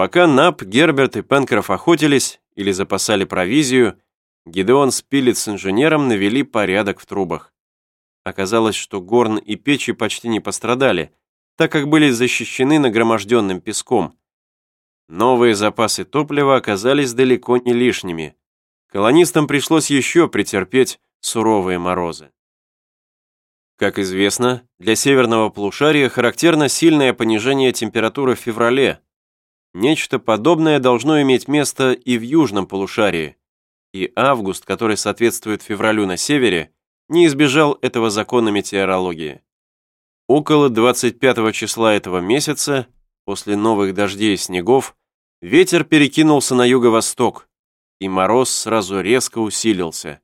Пока Нап, Герберт и Пенкроф охотились или запасали провизию, Гидеон Спилет с инженером навели порядок в трубах. Оказалось, что горн и печи почти не пострадали, так как были защищены нагроможденным песком. Новые запасы топлива оказались далеко не лишними. Колонистам пришлось еще претерпеть суровые морозы. Как известно, для северного полушария характерно сильное понижение температуры в феврале. Нечто подобное должно иметь место и в южном полушарии. И август, который соответствует февралю на севере, не избежал этого закона метеорологии. Около 25 числа этого месяца, после новых дождей и снегов, ветер перекинулся на юго-восток, и мороз сразу резко усилился.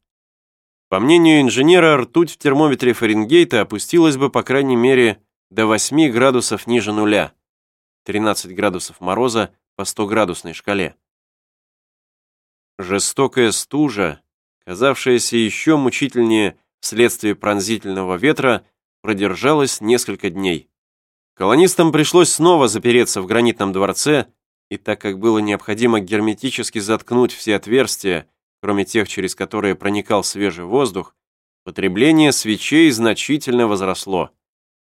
По мнению инженера, ртуть в термометре Фаренгейта опустилась бы по крайней мере до 8 градусов ниже нуля, 13 градусов мороза по 100-градусной шкале. Жестокая стужа, казавшаяся еще мучительнее вследствие пронзительного ветра, продержалась несколько дней. Колонистам пришлось снова запереться в гранитном дворце, и так как было необходимо герметически заткнуть все отверстия, кроме тех, через которые проникал свежий воздух, потребление свечей значительно возросло.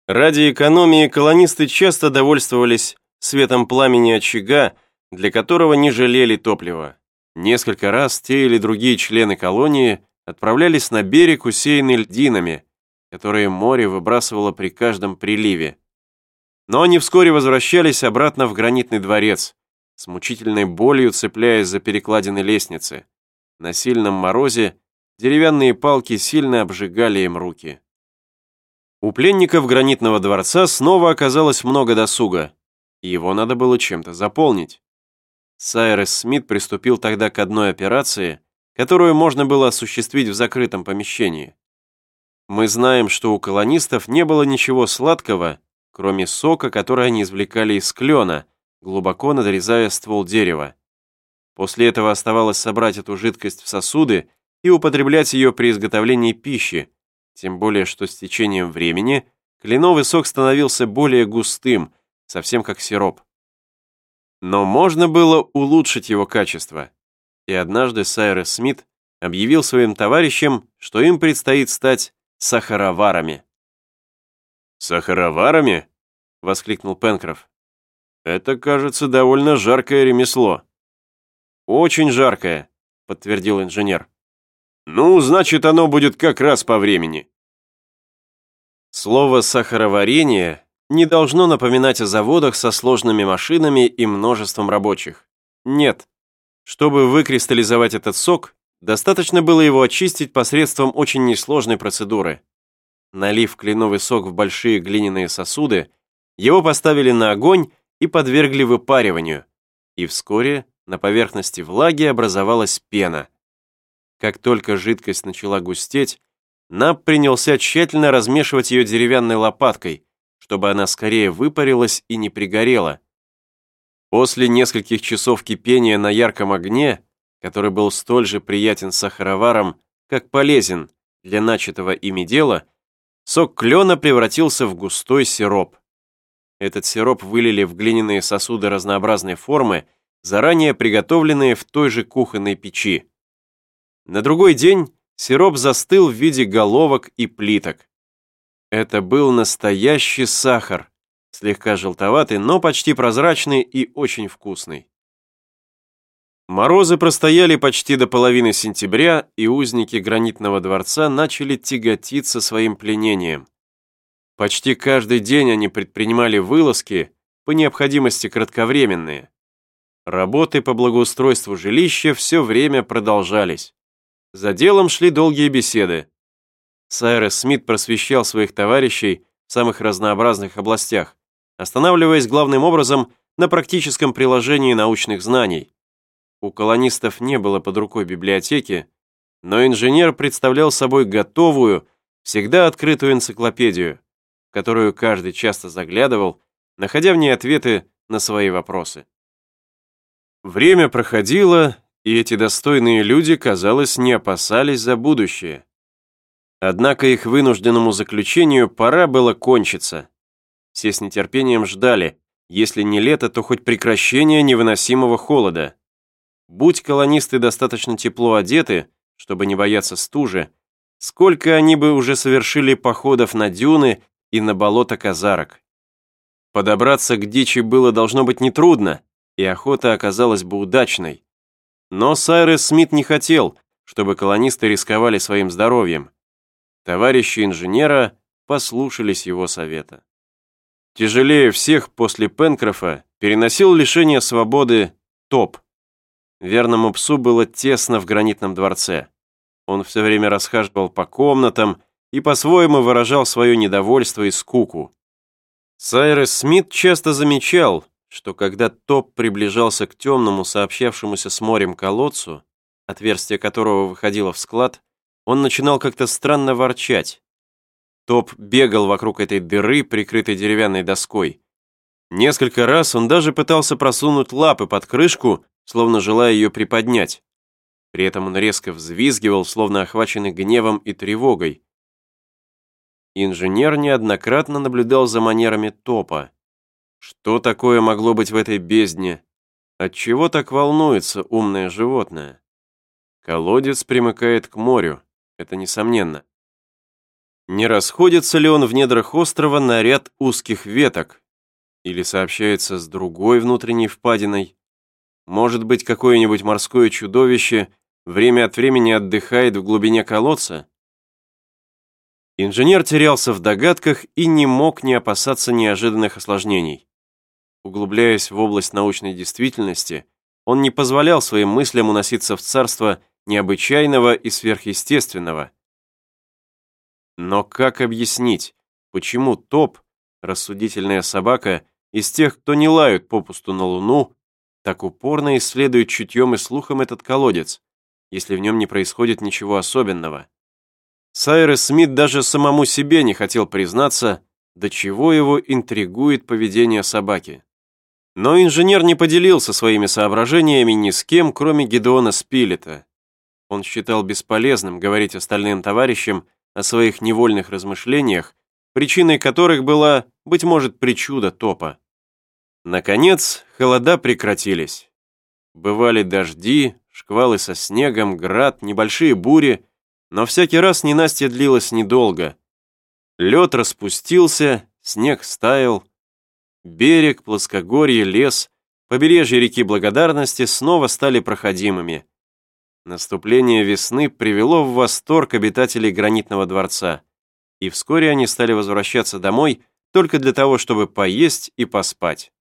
Ради экономии колонисты часто довольствовались светом пламени очага, для которого не жалели топлива. Несколько раз те или другие члены колонии отправлялись на берег, усеянный льдинами, которые море выбрасывало при каждом приливе. Но они вскоре возвращались обратно в гранитный дворец, с мучительной болью цепляясь за перекладины лестницы. На сильном морозе деревянные палки сильно обжигали им руки. У пленников гранитного дворца снова оказалось много досуга, и его надо было чем-то заполнить. Сайрес Смит приступил тогда к одной операции, которую можно было осуществить в закрытом помещении. Мы знаем, что у колонистов не было ничего сладкого, кроме сока, который они извлекали из клена, глубоко надрезая ствол дерева. После этого оставалось собрать эту жидкость в сосуды и употреблять ее при изготовлении пищи, тем более что с течением времени кленовый сок становился более густым, совсем как сироп. Но можно было улучшить его качество, и однажды Сайрес Смит объявил своим товарищам, что им предстоит стать сахароварами. «Сахароварами?» — воскликнул Пенкроф. «Это, кажется, довольно жаркое ремесло». «Очень жаркое», — подтвердил инженер. «Ну, значит, оно будет как раз по времени». Слово «сахароварение» не должно напоминать о заводах со сложными машинами и множеством рабочих. Нет. Чтобы выкристаллизовать этот сок, Достаточно было его очистить посредством очень несложной процедуры. Налив кленовый сок в большие глиняные сосуды, его поставили на огонь и подвергли выпариванию, и вскоре на поверхности влаги образовалась пена. Как только жидкость начала густеть, Наб принялся тщательно размешивать ее деревянной лопаткой, чтобы она скорее выпарилась и не пригорела. После нескольких часов кипения на ярком огне который был столь же приятен сахароварам, как полезен для начатого ими дела, сок клена превратился в густой сироп. Этот сироп вылили в глиняные сосуды разнообразной формы, заранее приготовленные в той же кухонной печи. На другой день сироп застыл в виде головок и плиток. Это был настоящий сахар, слегка желтоватый, но почти прозрачный и очень вкусный. Морозы простояли почти до половины сентября, и узники гранитного дворца начали тяготиться своим пленением. Почти каждый день они предпринимали вылазки, по необходимости кратковременные. Работы по благоустройству жилища все время продолжались. За делом шли долгие беседы. Сайрес Смит просвещал своих товарищей в самых разнообразных областях, останавливаясь главным образом на практическом приложении научных знаний, у колонистов не было под рукой библиотеки, но инженер представлял собой готовую, всегда открытую энциклопедию, в которую каждый часто заглядывал, находя в ней ответы на свои вопросы. Время проходило, и эти достойные люди, казалось, не опасались за будущее. Однако их вынужденному заключению пора было кончиться. Все с нетерпением ждали, Если не лето, то хоть прекращение невыносимого холода. Будь колонисты достаточно тепло одеты, чтобы не бояться стужи, сколько они бы уже совершили походов на дюны и на болото казарок. Подобраться к дичи было должно быть нетрудно, и охота оказалась бы удачной. Но Сайрес Смит не хотел, чтобы колонисты рисковали своим здоровьем. Товарищи инженера послушались его совета. Тяжелее всех после Пенкрофа переносил лишение свободы Топ. Верному псу было тесно в гранитном дворце. Он все время расхаживал по комнатам и по-своему выражал свое недовольство и скуку. Сайрес Смит часто замечал, что когда Топ приближался к темному, сообщавшемуся с морем колодцу, отверстие которого выходило в склад, он начинал как-то странно ворчать. Топ бегал вокруг этой дыры, прикрытой деревянной доской. Несколько раз он даже пытался просунуть лапы под крышку, словно желая ее приподнять. При этом он резко взвизгивал, словно охваченный гневом и тревогой. Инженер неоднократно наблюдал за манерами Топа. Что такое могло быть в этой бездне? Отчего так волнуется умное животное? Колодец примыкает к морю, это несомненно. Не расходится ли он в недрах острова на ряд узких веток? Или сообщается с другой внутренней впадиной? Может быть, какое-нибудь морское чудовище время от времени отдыхает в глубине колодца? Инженер терялся в догадках и не мог не опасаться неожиданных осложнений. Углубляясь в область научной действительности, он не позволял своим мыслям уноситься в царство необычайного и сверхъестественного. Но как объяснить, почему Топ, рассудительная собака, из тех, кто не лают попусту на Луну, так упорно исследует чутьем и слухом этот колодец, если в нем не происходит ничего особенного? Сайрес Смит даже самому себе не хотел признаться, до чего его интригует поведение собаки. Но инженер не поделился своими соображениями ни с кем, кроме Гедеона Спилета, он считал бесполезным говорить остальным товарищам о своих невольных размышлениях, причиной которых была, быть может, причуда топа. Наконец, холода прекратились. Бывали дожди, шквалы со снегом, град, небольшие бури, но всякий раз ненастье длилось недолго. Лед распустился, снег стаял. Берег, плоскогорье, лес, побережье реки Благодарности снова стали проходимыми. Наступление весны привело в восторг обитателей гранитного дворца, и вскоре они стали возвращаться домой только для того, чтобы поесть и поспать.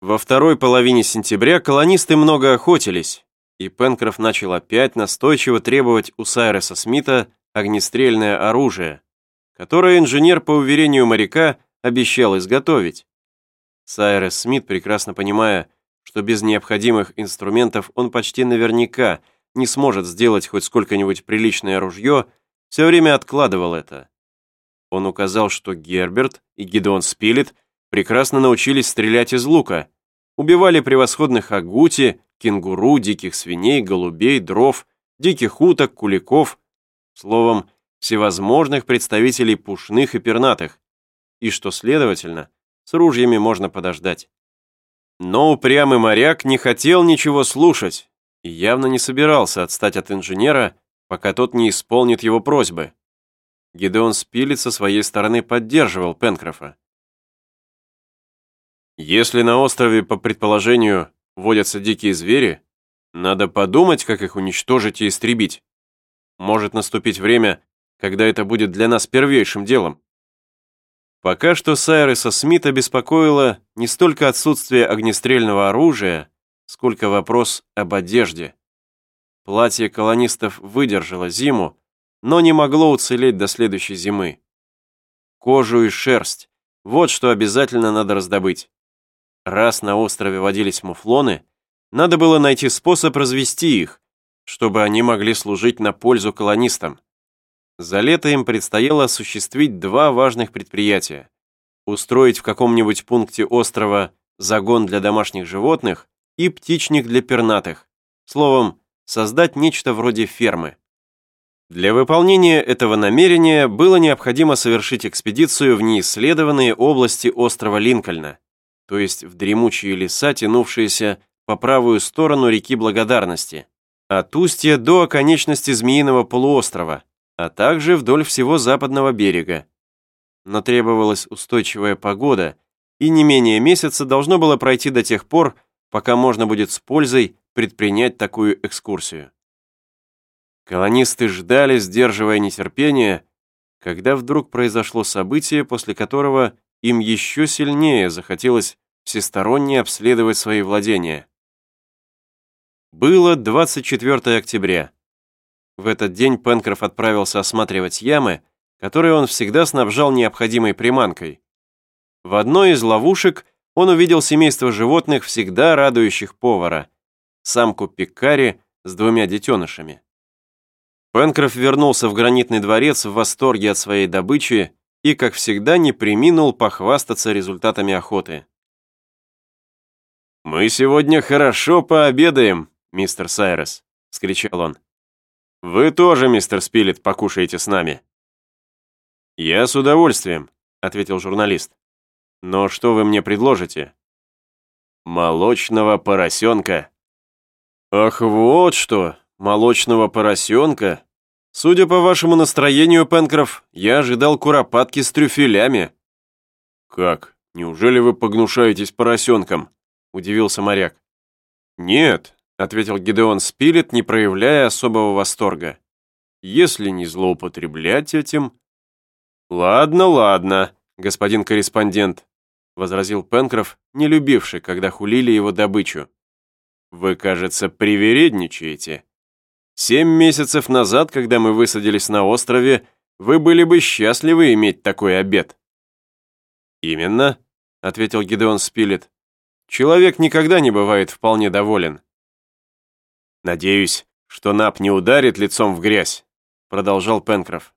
Во второй половине сентября колонисты много охотились, и Пенкроф начал опять настойчиво требовать у Сайреса Смита огнестрельное оружие, которое инженер, по уверению моряка, обещал изготовить. Сайрес Смит, прекрасно понимая, что без необходимых инструментов он почти наверняка – не сможет сделать хоть сколько-нибудь приличное ружье, все время откладывал это. Он указал, что Герберт и Гидеон Спилет прекрасно научились стрелять из лука, убивали превосходных агути, кенгуру, диких свиней, голубей, дров, диких уток, куликов, словом, всевозможных представителей пушных и пернатых, и что, следовательно, с ружьями можно подождать. Но упрямый моряк не хотел ничего слушать, и явно не собирался отстать от инженера, пока тот не исполнит его просьбы. Гидеон Спилет со своей стороны поддерживал Пенкрофа. Если на острове, по предположению, водятся дикие звери, надо подумать, как их уничтожить и истребить. Может наступить время, когда это будет для нас первейшим делом. Пока что Сайреса Смита беспокоило не столько отсутствие огнестрельного оружия, сколько вопрос об одежде. Платье колонистов выдержало зиму, но не могло уцелеть до следующей зимы. Кожу и шерсть – вот что обязательно надо раздобыть. Раз на острове водились муфлоны, надо было найти способ развести их, чтобы они могли служить на пользу колонистам. За лето им предстояло осуществить два важных предприятия. Устроить в каком-нибудь пункте острова загон для домашних животных и птичник для пернатых. Словом, создать нечто вроде фермы. Для выполнения этого намерения было необходимо совершить экспедицию в неисследованные области острова Линкольна, то есть в дремучие леса, тянувшиеся по правую сторону реки Благодарности, от устья до оконечности Змеиного полуострова, а также вдоль всего западного берега. Но требовалась устойчивая погода, и не менее месяца должно было пройти до тех пор, пока можно будет с пользой предпринять такую экскурсию. Колонисты ждали, сдерживая нетерпение, когда вдруг произошло событие, после которого им еще сильнее захотелось всесторонне обследовать свои владения. Было 24 октября. В этот день Пенкроф отправился осматривать ямы, которые он всегда снабжал необходимой приманкой. В одной из ловушек он увидел семейство животных, всегда радующих повара, самку пекари с двумя детенышами. Пенкроф вернулся в гранитный дворец в восторге от своей добычи и, как всегда, не приминул похвастаться результатами охоты. «Мы сегодня хорошо пообедаем, мистер Сайрес», — скричал он. «Вы тоже, мистер Спилет, покушаете с нами». «Я с удовольствием», — ответил журналист. «Но что вы мне предложите?» «Молочного поросенка». «Ах, вот что!» Молочного поросенка? Судя по вашему настроению, Пенкроф, я ожидал куропатки с трюфелями. Как? Неужели вы погнушаетесь поросенком? Удивился моряк. Нет, ответил Гидеон Спилет, не проявляя особого восторга. Если не злоупотреблять этим... Ладно, ладно, господин корреспондент, возразил Пенкроф, не любивший, когда хулили его добычу. Вы, кажется, привередничаете. Семь месяцев назад, когда мы высадились на острове, вы были бы счастливы иметь такой обед». «Именно», — ответил Гидеон Спилет. «Человек никогда не бывает вполне доволен». «Надеюсь, что Нап не ударит лицом в грязь», — продолжал Пенкроф.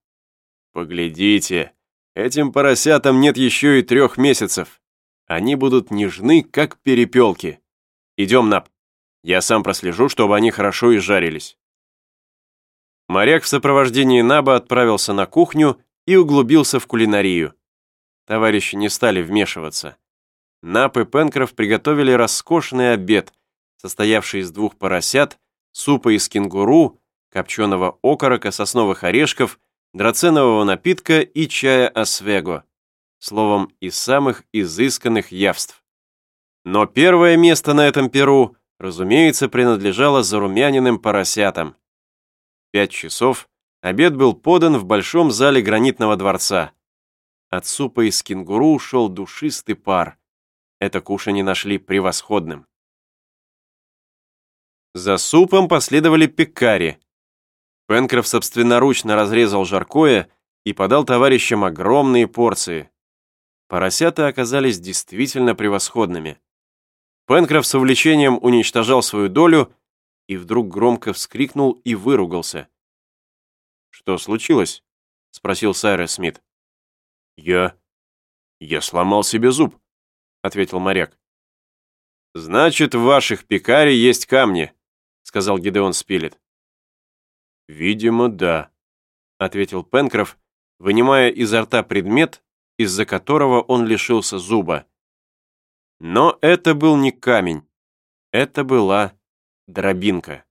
«Поглядите, этим поросятам нет еще и трех месяцев. Они будут нежны, как перепелки. Идем, Нап. Я сам прослежу, чтобы они хорошо изжарились». Моряк в сопровождении Наба отправился на кухню и углубился в кулинарию. Товарищи не стали вмешиваться. Нап и Пенкроф приготовили роскошный обед, состоявший из двух поросят, супа из кенгуру, копченого окорока, сосновых орешков, драценового напитка и чая освего. Словом, из самых изысканных явств. Но первое место на этом перу, разумеется, принадлежало зарумяненным поросятам пять часов обед был подан в большом зале гранитного дворца. От супа из кенгуру ушел душистый пар. Это кушанье нашли превосходным. За супом последовали пекари. Пенкроф собственноручно разрезал жаркое и подал товарищам огромные порции. Поросята оказались действительно превосходными. Пенкроф с увлечением уничтожал свою долю и вдруг громко вскрикнул и выругался. «Что случилось?» — спросил Сайрес Смит. «Я... я сломал себе зуб», — ответил моряк. «Значит, в ваших пекаре есть камни», — сказал Гидеон Спилет. «Видимо, да», — ответил Пенкроф, вынимая изо рта предмет, из-за которого он лишился зуба. Но это был не камень, это была дробинка.